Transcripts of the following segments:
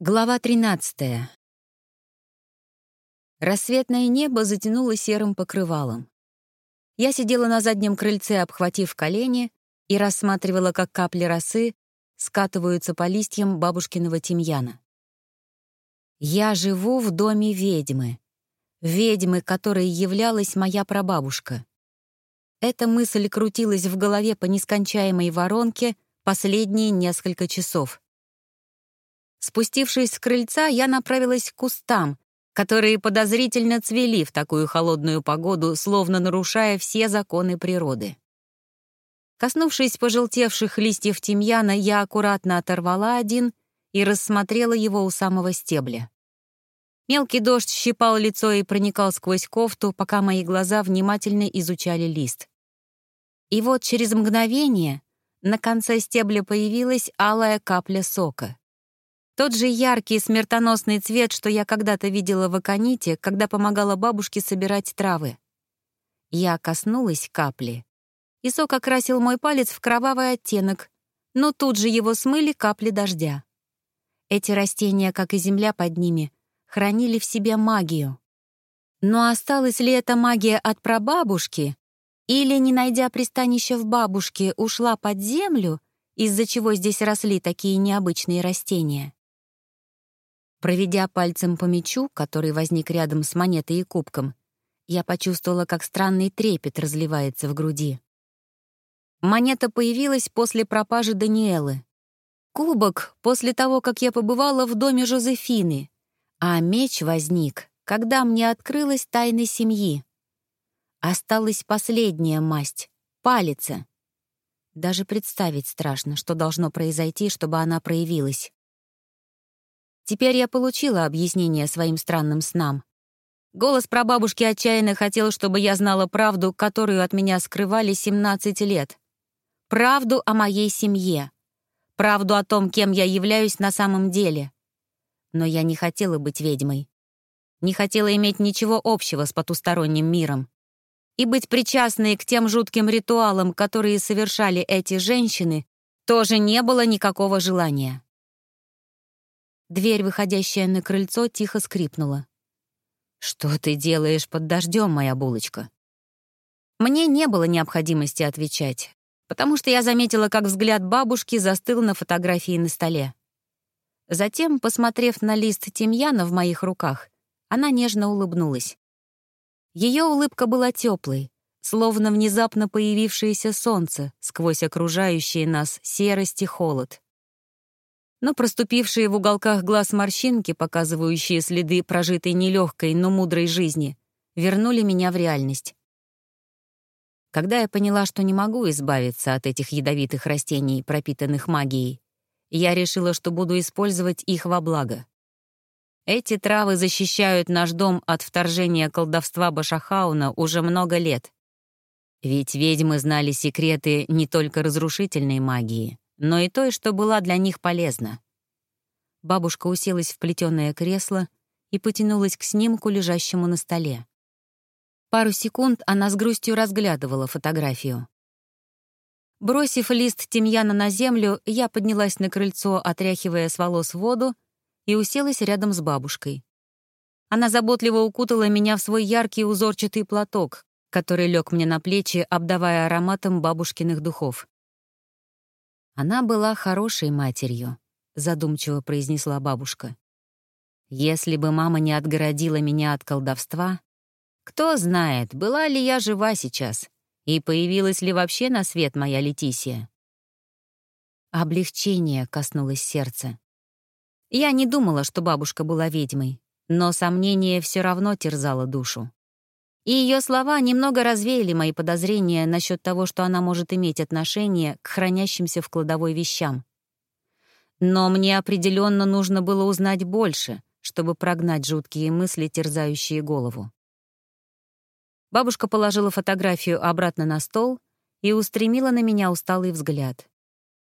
Глава 13. Рассветное небо затянуло серым покрывалом. Я сидела на заднем крыльце, обхватив колени, и рассматривала, как капли росы скатываются по листьям бабушкиного тимьяна. Я живу в доме ведьмы. Ведьмы, которой являлась моя прабабушка. Эта мысль крутилась в голове по нескончаемой воронке последние несколько часов — Спустившись с крыльца, я направилась к кустам, которые подозрительно цвели в такую холодную погоду, словно нарушая все законы природы. Коснувшись пожелтевших листьев тимьяна, я аккуратно оторвала один и рассмотрела его у самого стебля. Мелкий дождь щипал лицо и проникал сквозь кофту, пока мои глаза внимательно изучали лист. И вот через мгновение на конце стебля появилась алая капля сока. Тот же яркий смертоносный цвет, что я когда-то видела в Аконите, когда помогала бабушке собирать травы. Я коснулась капли, и сок окрасил мой палец в кровавый оттенок, но тут же его смыли капли дождя. Эти растения, как и земля под ними, хранили в себе магию. Но осталась ли эта магия от прабабушки? Или, не найдя пристанища в бабушке, ушла под землю, из-за чего здесь росли такие необычные растения? Проведя пальцем по мячу, который возник рядом с монетой и кубком, я почувствовала, как странный трепет разливается в груди. Монета появилась после пропажи Даниэлы. Кубок — после того, как я побывала в доме Жозефины, а меч возник, когда мне открылась тайна семьи. Осталась последняя масть — палица. Даже представить страшно, что должно произойти, чтобы она проявилась. Теперь я получила объяснение своим странным снам. Голос прабабушки отчаянно хотел, чтобы я знала правду, которую от меня скрывали 17 лет. Правду о моей семье. Правду о том, кем я являюсь на самом деле. Но я не хотела быть ведьмой. Не хотела иметь ничего общего с потусторонним миром. И быть причастной к тем жутким ритуалам, которые совершали эти женщины, тоже не было никакого желания. Дверь, выходящая на крыльцо, тихо скрипнула. «Что ты делаешь под дождем, моя булочка?» Мне не было необходимости отвечать, потому что я заметила, как взгляд бабушки застыл на фотографии на столе. Затем, посмотрев на лист тимьяна в моих руках, она нежно улыбнулась. Ее улыбка была теплой, словно внезапно появившееся солнце сквозь окружающие нас серость и холод но проступившие в уголках глаз морщинки, показывающие следы прожитой нелегкой, но мудрой жизни, вернули меня в реальность. Когда я поняла, что не могу избавиться от этих ядовитых растений, пропитанных магией, я решила, что буду использовать их во благо. Эти травы защищают наш дом от вторжения колдовства Башахауна уже много лет. Ведь ведьмы знали секреты не только разрушительной магии, но и той, что была для них полезна. Бабушка уселась в плетёное кресло и потянулась к снимку, лежащему на столе. Пару секунд она с грустью разглядывала фотографию. Бросив лист тимьяна на землю, я поднялась на крыльцо, отряхивая с волос воду, и уселась рядом с бабушкой. Она заботливо укутала меня в свой яркий узорчатый платок, который лег мне на плечи, обдавая ароматом бабушкиных духов. Она была хорошей матерью, задумчиво произнесла бабушка. Если бы мама не отгородила меня от колдовства, кто знает, была ли я жива сейчас и появилась ли вообще на свет моя Летисия. Облегчение коснулось сердца. Я не думала, что бабушка была ведьмой, но сомнение все равно терзало душу и ее слова немного развеяли мои подозрения насчет того, что она может иметь отношение к хранящимся в кладовой вещам. Но мне определенно нужно было узнать больше, чтобы прогнать жуткие мысли, терзающие голову. Бабушка положила фотографию обратно на стол и устремила на меня усталый взгляд.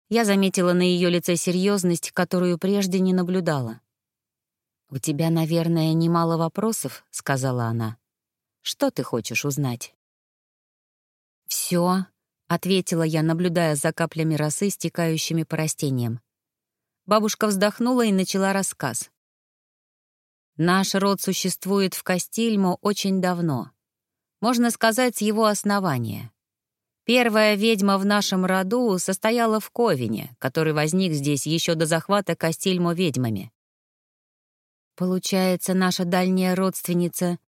Я заметила на ее лице серьезность, которую прежде не наблюдала. «У тебя, наверное, немало вопросов», — сказала она. Что ты хочешь узнать?» «Всё», — ответила я, наблюдая за каплями росы, стекающими по растениям. Бабушка вздохнула и начала рассказ. Наш род существует в Кастильмо очень давно. Можно сказать, с его основания. Первая ведьма в нашем роду состояла в Ковине, который возник здесь еще до захвата Кастильмо ведьмами. Получается, наша дальняя родственница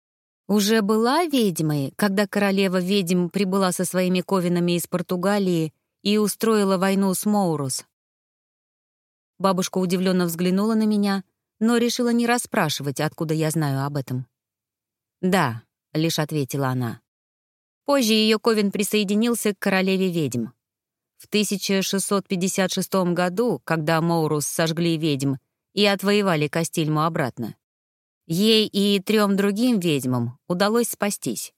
уже была ведьмой, когда королева ведьм прибыла со своими ковинами из Португалии и устроила войну с Моурус. Бабушка удивленно взглянула на меня — но решила не расспрашивать, откуда я знаю об этом. «Да», — лишь ответила она. Позже ее Ковен присоединился к королеве ведьм. В 1656 году, когда Моурус сожгли ведьм и отвоевали Кастильму обратно, ей и трем другим ведьмам удалось спастись.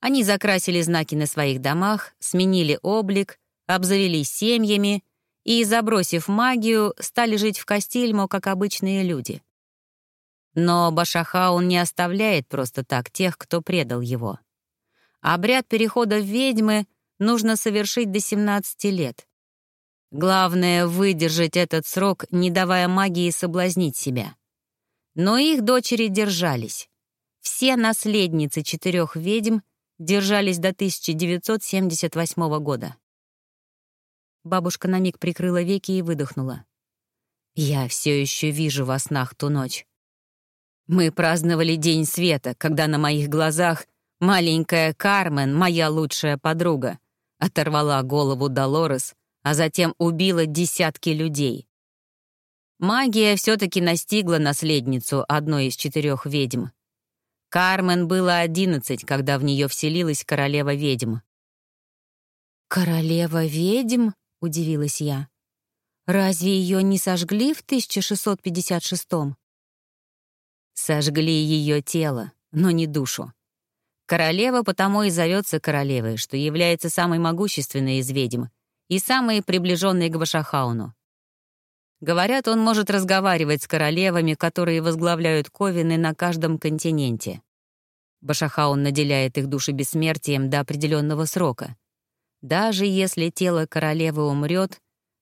Они закрасили знаки на своих домах, сменили облик, обзавелись семьями и, забросив магию, стали жить в Кастильмо, как обычные люди. Но Башахаун не оставляет просто так тех, кто предал его. Обряд перехода в ведьмы нужно совершить до 17 лет. Главное — выдержать этот срок, не давая магии соблазнить себя. Но их дочери держались. Все наследницы четырех ведьм держались до 1978 года. Бабушка на миг прикрыла веки и выдохнула. «Я все еще вижу во снах ту ночь. Мы праздновали День света, когда на моих глазах маленькая Кармен, моя лучшая подруга, оторвала голову Долорес, а затем убила десятки людей. Магия все-таки настигла наследницу одной из четырех ведьм. Кармен было одиннадцать, когда в нее вселилась королева ведьм. «Королева ведьм?» — удивилась я. «Разве ее не сожгли в 1656-м?» Сожгли ее тело, но не душу. Королева потому и зовется королевой, что является самой могущественной из ведьм и самой приближенной к Башахауну. Говорят, он может разговаривать с королевами, которые возглавляют ковины на каждом континенте. Башахаун наделяет их души бессмертием до определенного срока. Даже если тело королевы умрет,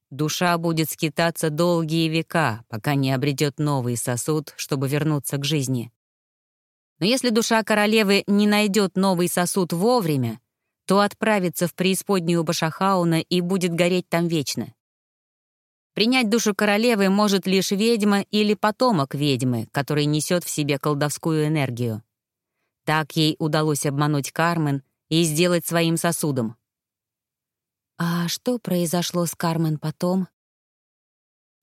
душа будет скитаться долгие века, пока не обретет новый сосуд, чтобы вернуться к жизни. Но если душа королевы не найдет новый сосуд вовремя, то отправится в преисподнюю Башахауна и будет гореть там вечно. Принять душу королевы может лишь ведьма или потомок ведьмы, который несет в себе колдовскую энергию. Так ей удалось обмануть Кармен и сделать своим сосудом. А что произошло с Кармен потом?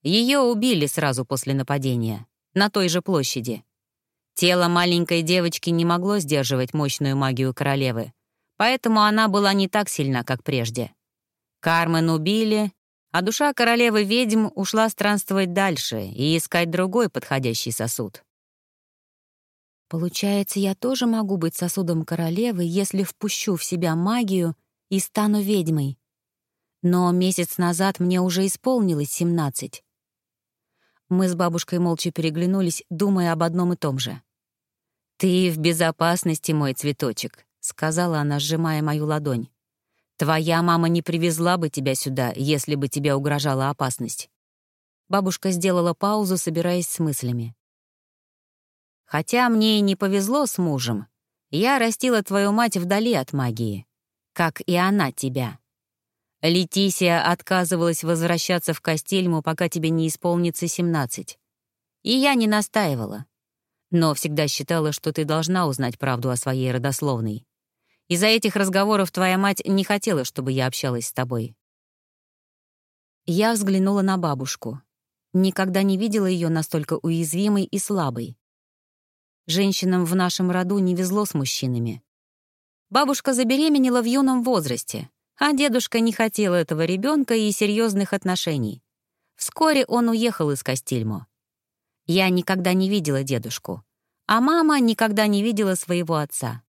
Ее убили сразу после нападения, на той же площади. Тело маленькой девочки не могло сдерживать мощную магию королевы, поэтому она была не так сильна, как прежде. Кармен убили, а душа королевы ведьм ушла странствовать дальше и искать другой подходящий сосуд. Получается, я тоже могу быть сосудом королевы, если впущу в себя магию и стану ведьмой. Но месяц назад мне уже исполнилось семнадцать. Мы с бабушкой молча переглянулись, думая об одном и том же. «Ты в безопасности, мой цветочек», — сказала она, сжимая мою ладонь. «Твоя мама не привезла бы тебя сюда, если бы тебе угрожала опасность». Бабушка сделала паузу, собираясь с мыслями. «Хотя мне и не повезло с мужем, я растила твою мать вдали от магии, как и она тебя. Летисия отказывалась возвращаться в Костельму, пока тебе не исполнится 17. И я не настаивала. Но всегда считала, что ты должна узнать правду о своей родословной. Из-за этих разговоров твоя мать не хотела, чтобы я общалась с тобой. Я взглянула на бабушку. Никогда не видела ее настолько уязвимой и слабой. Женщинам в нашем роду не везло с мужчинами. Бабушка забеременела в юном возрасте, а дедушка не хотел этого ребенка и серьезных отношений. Вскоре он уехал из Кастильмо. Я никогда не видела дедушку, а мама никогда не видела своего отца.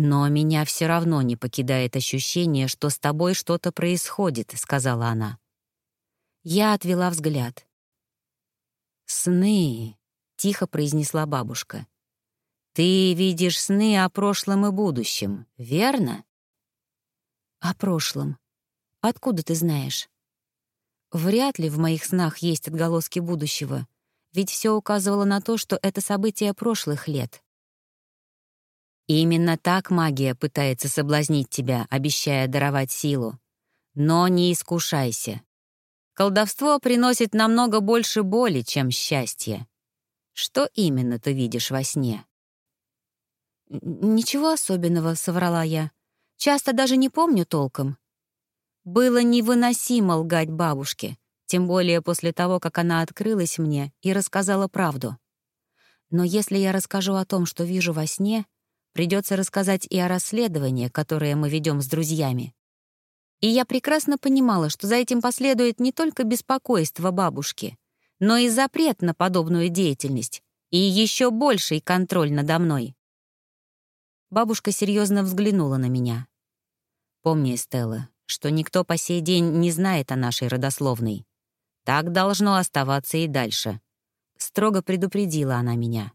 «Но меня все равно не покидает ощущение, что с тобой что-то происходит», — сказала она. Я отвела взгляд. «Сны», — тихо произнесла бабушка. «Ты видишь сны о прошлом и будущем, верно?» «О прошлом. Откуда ты знаешь?» Вряд ли в моих снах есть отголоски будущего, ведь все указывало на то, что это события прошлых лет. Именно так магия пытается соблазнить тебя, обещая даровать силу. Но не искушайся. Колдовство приносит намного больше боли, чем счастье. Что именно ты видишь во сне? «Ничего особенного», — соврала я. «Часто даже не помню толком». Было невыносимо лгать бабушке, тем более после того, как она открылась мне и рассказала правду. Но если я расскажу о том, что вижу во сне, придется рассказать и о расследовании, которое мы ведем с друзьями. И я прекрасно понимала, что за этим последует не только беспокойство бабушки, но и запрет на подобную деятельность и еще больший контроль надо мной. Бабушка серьезно взглянула на меня. «Помни, Стелла, что никто по сей день не знает о нашей родословной. Так должно оставаться и дальше», — строго предупредила она меня.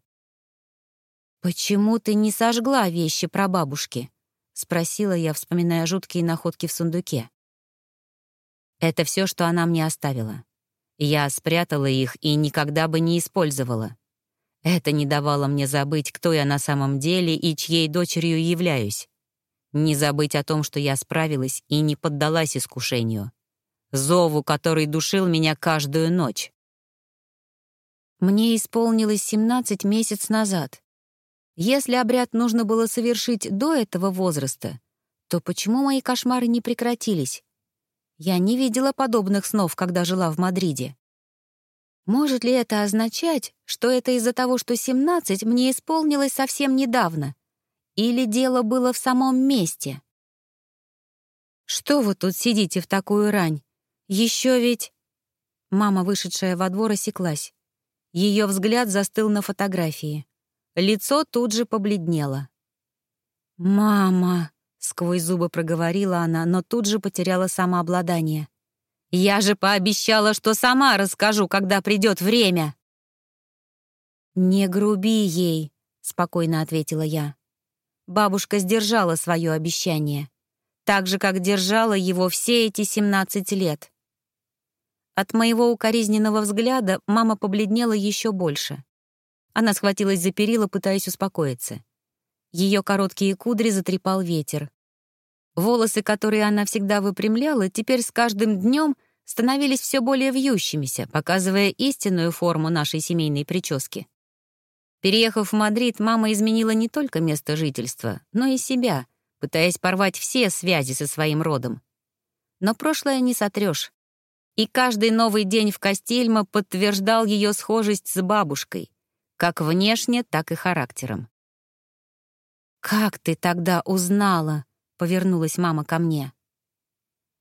«Почему ты не сожгла вещи про бабушки?» — спросила я, вспоминая жуткие находки в сундуке. «Это все, что она мне оставила. Я спрятала их и никогда бы не использовала. Это не давало мне забыть, кто я на самом деле и чьей дочерью являюсь. Не забыть о том, что я справилась и не поддалась искушению. Зову, который душил меня каждую ночь. Мне исполнилось 17 месяц назад. Если обряд нужно было совершить до этого возраста, то почему мои кошмары не прекратились? Я не видела подобных снов, когда жила в Мадриде. Может ли это означать, что это из-за того, что 17 мне исполнилось совсем недавно? Или дело было в самом месте? «Что вы тут сидите в такую рань? Еще ведь...» Мама, вышедшая во двор, осеклась. Ее взгляд застыл на фотографии. Лицо тут же побледнело. «Мама!» — сквозь зубы проговорила она, но тут же потеряла самообладание. Я же пообещала, что сама расскажу, когда придет время. «Не груби ей», — спокойно ответила я. Бабушка сдержала свое обещание, так же, как держала его все эти 17 лет. От моего укоризненного взгляда мама побледнела еще больше. Она схватилась за перила, пытаясь успокоиться. Ее короткие кудри затрепал ветер. Волосы, которые она всегда выпрямляла, теперь с каждым днем становились все более вьющимися, показывая истинную форму нашей семейной прически. Переехав в Мадрид, мама изменила не только место жительства, но и себя, пытаясь порвать все связи со своим родом. Но прошлое не сотрешь. И каждый новый день в Кастильмо подтверждал ее схожесть с бабушкой, как внешне, так и характером. «Как ты тогда узнала?» — повернулась мама ко мне.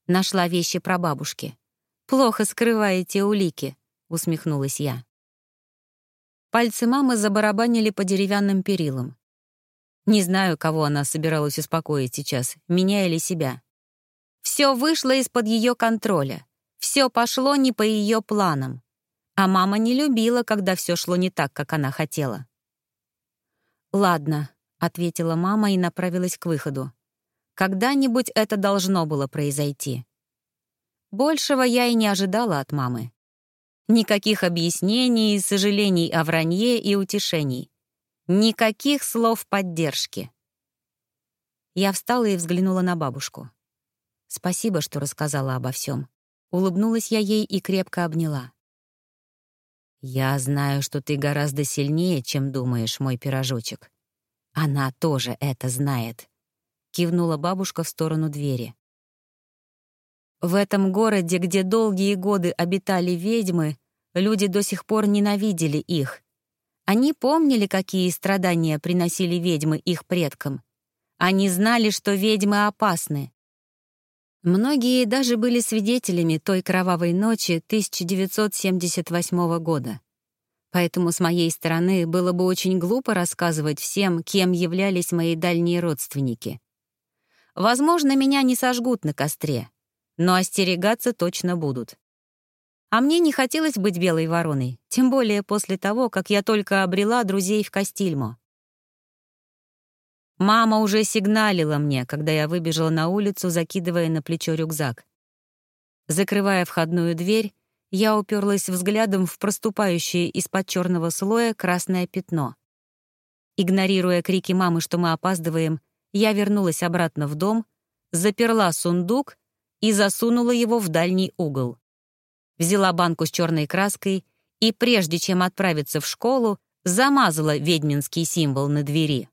Нашла вещи про бабушки. «Плохо скрываете улики», — усмехнулась я. Пальцы мамы забарабанили по деревянным перилам. Не знаю, кого она собиралась успокоить сейчас, меня или себя. Все вышло из-под ее контроля. Все пошло не по ее планам. А мама не любила, когда все шло не так, как она хотела. «Ладно», — ответила мама и направилась к выходу. «Когда-нибудь это должно было произойти». Большего я и не ожидала от мамы. Никаких объяснений, сожалений о вранье и утешений. Никаких слов поддержки. Я встала и взглянула на бабушку. Спасибо, что рассказала обо всем. Улыбнулась я ей и крепко обняла. «Я знаю, что ты гораздо сильнее, чем думаешь, мой пирожочек. Она тоже это знает», — кивнула бабушка в сторону двери. В этом городе, где долгие годы обитали ведьмы, люди до сих пор ненавидели их. Они помнили, какие страдания приносили ведьмы их предкам. Они знали, что ведьмы опасны. Многие даже были свидетелями той кровавой ночи 1978 года. Поэтому с моей стороны было бы очень глупо рассказывать всем, кем являлись мои дальние родственники. Возможно, меня не сожгут на костре, но остерегаться точно будут. А мне не хотелось быть белой вороной, тем более после того, как я только обрела друзей в Кастильмо. Мама уже сигналила мне, когда я выбежала на улицу, закидывая на плечо рюкзак. Закрывая входную дверь, я уперлась взглядом в проступающее из-под черного слоя красное пятно. Игнорируя крики мамы, что мы опаздываем, я вернулась обратно в дом, заперла сундук и засунула его в дальний угол. Взяла банку с черной краской и, прежде чем отправиться в школу, замазала ведьминский символ на двери.